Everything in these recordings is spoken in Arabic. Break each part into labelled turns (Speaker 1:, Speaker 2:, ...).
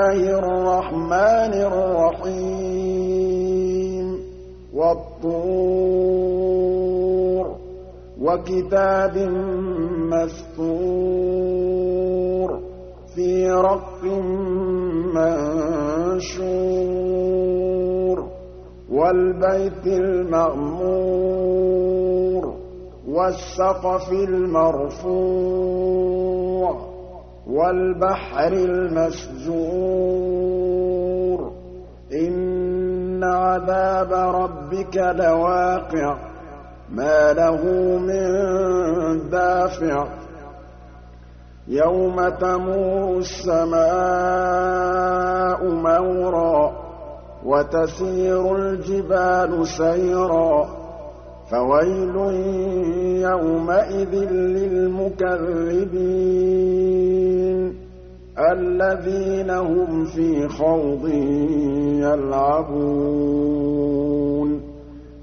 Speaker 1: اللَّهِ الرَّحْمَٰنِ الرَّحِيمِ. وَالطُّورِ وَكِتَابٍ مَّسْطُورٍ فِي رَقٍّ مَّنشُورٍ. وَالْبَيْتِ الْمَعْمُورِ وَالسَّقْفِ الْمَرْفُوعِ. وَالْبَحْرِ الْمَسْجُورِ إِنَّ عَذَابَ رَبِّكَ لَوَاقِعٌ. مَّا لَهُ مِن دَافِعٍ. يَوْمَ تَمُورُ السَّمَاءُ مَوْرًا وَتَسِيرُ الْجِبَالُ سَيْرًا. فَوَيْلٌ يَوْمَئِذٍ لِّلْمُكَذِّبِينَ الَّذِينَ هُمْ فِي خَوْضٍ يَلْعَبُونَ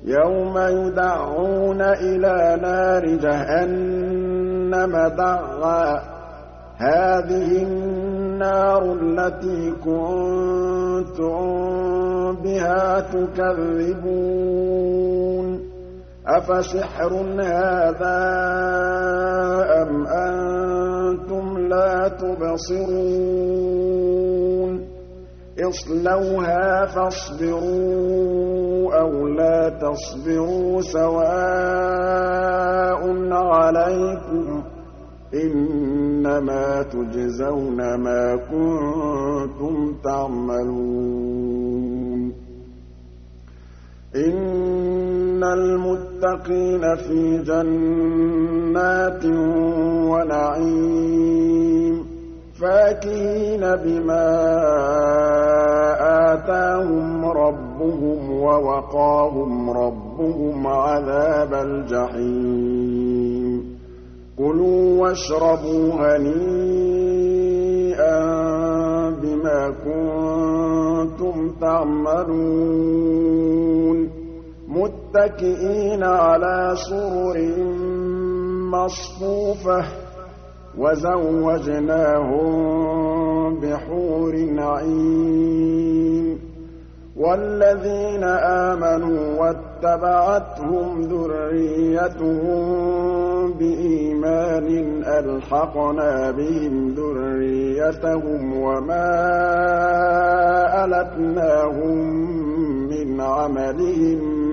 Speaker 1: يَوْمَ يُدَعُّونَ إِلَىٰ نَارِ جَهَنَّمَ دَعًّا. هَٰذِهِ النَّارُ الَّتِي كُنتُم بِهَا تُكَذِّبُونَ. أَفَسِحْرٌ هَٰذَا أَمْ أَنتُمْ لَا تُبْصِرُونَ؟ اصْلَوْهَا فَاصْبِرُوا أَوْ لَا تَصْبِرُوا سَوَاءٌ عَلَيْكُمْ ۖ إِنَّمَا تُجْزَوْنَ مَا كُنتُمْ تَعْمَلُونَ. الْمُتَّقِينَ فِي جَنَّاتٍ وَنَعِيمٍ فَاكِهِينَ بِمَا آتَاهُمْ رَبُّهُمْ وَوَقَاهُمْ رَبُّهُمْ عَذَابَ الْجَحِيمِ. كُلُوا وَاشْرَبُوا هَنِيئًا بِمَا كُنتُمْ تَعْمَلُونَ. مُتَّكِئِينَ عَلَىٰ سُرُرٍ مَّصْفُوفَةٍ وَزَوَّجْنَاهُم بِحُورٍ عِينٍ وَالَّذِينَ آمَنُوا وَاتَّبَعَتْهُمْ ذُرِّيَّتُهُم بِإِيمَانٍ أَلْحَقْنَا بِهِمْ ذُرِّيَّتَهُمْ وَمَا أَلَتْنَاهُم مِّنْ عَمَلِهِم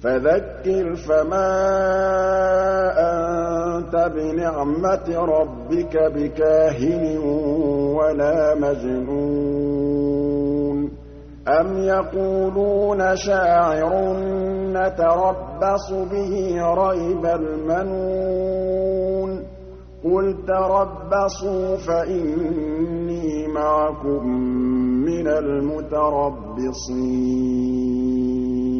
Speaker 1: فَذَكِّرْ فَمَا أَنتَ بِنِعْمَةِ رَبِّكَ بِكَاهِنٍ وَلَا مَجْنُونٍ. أَمْ يَقُولُونَ شَاعِرٌ نَّتَرَبَّصُ بِهِ رَيْبَ الْمَنُونِ. قُلْ تَرَبَّصُوا فَإِنِّي مَعَكُم مِّنَ الْمُتَرَبِّصِينَ.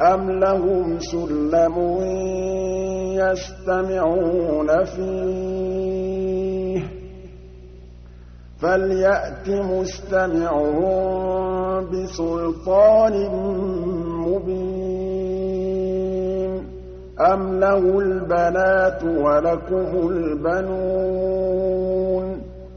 Speaker 1: أَمْ لَهُمْ سُلَّمٌ يَسْتَمِعُونَ فِيهِ فَلْيَأْتِ مُسْتَمِعُهُم بِسُلْطَانٍ مُّبِينٍ أَمْ لَهُ الْبَنَاتُ وَلَكُمُ الْبَنُونَ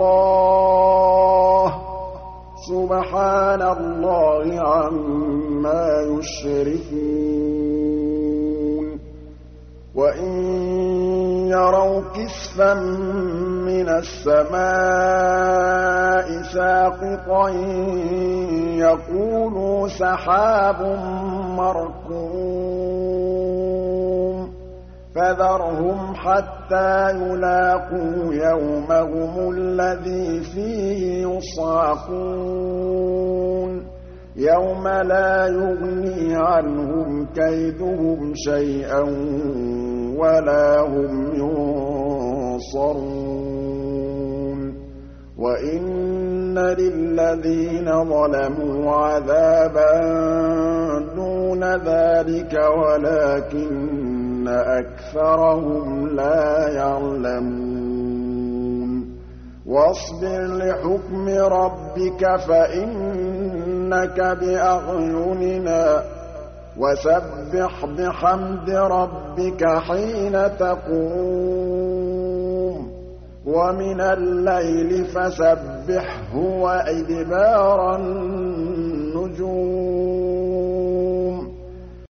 Speaker 1: اللَّهِ. سُبْحَانَ اللَّهِ عَمَّا يُشْرِكُونَ. وَإِن يَرَوْا كِسْفًا مِّنَ السَّمَاءِ سَاقِطًا يَقُولُوا سَحَابٌ مَّرْكُومٌ. فَذَرْهُمْ حَتَّىٰ يُلَاقُوا يَوْمَهُمُ الَّذِي فِيهِ يُصْعَقُونَ. يَوْمَ لَا يُغْنِي عَنْهُمْ كَيْدُهُمْ شَيْئًا وَلَا هُمْ يُنصَرُونَ. وَإِنَّ لِلَّذِينَ ظَلَمُوا عَذَابًا دُونَ ذَٰلِكَ وَلَٰكِنَّ أَكْثَرَهُمْ لَا يَعْلَمُونَ. وَاصْبِرْ لِحُكْمِ رَبِّكَ فَإِنَّكَ بِأَعْيُنِنَا. وَسَبِّحْ بِحَمْدِ رَبِّكَ حِينَ تَقُومُ. وَمِنَ اللَّيْلِ فَسَبِّحْهُ وَإِدْبَارَ النُّجُومِ.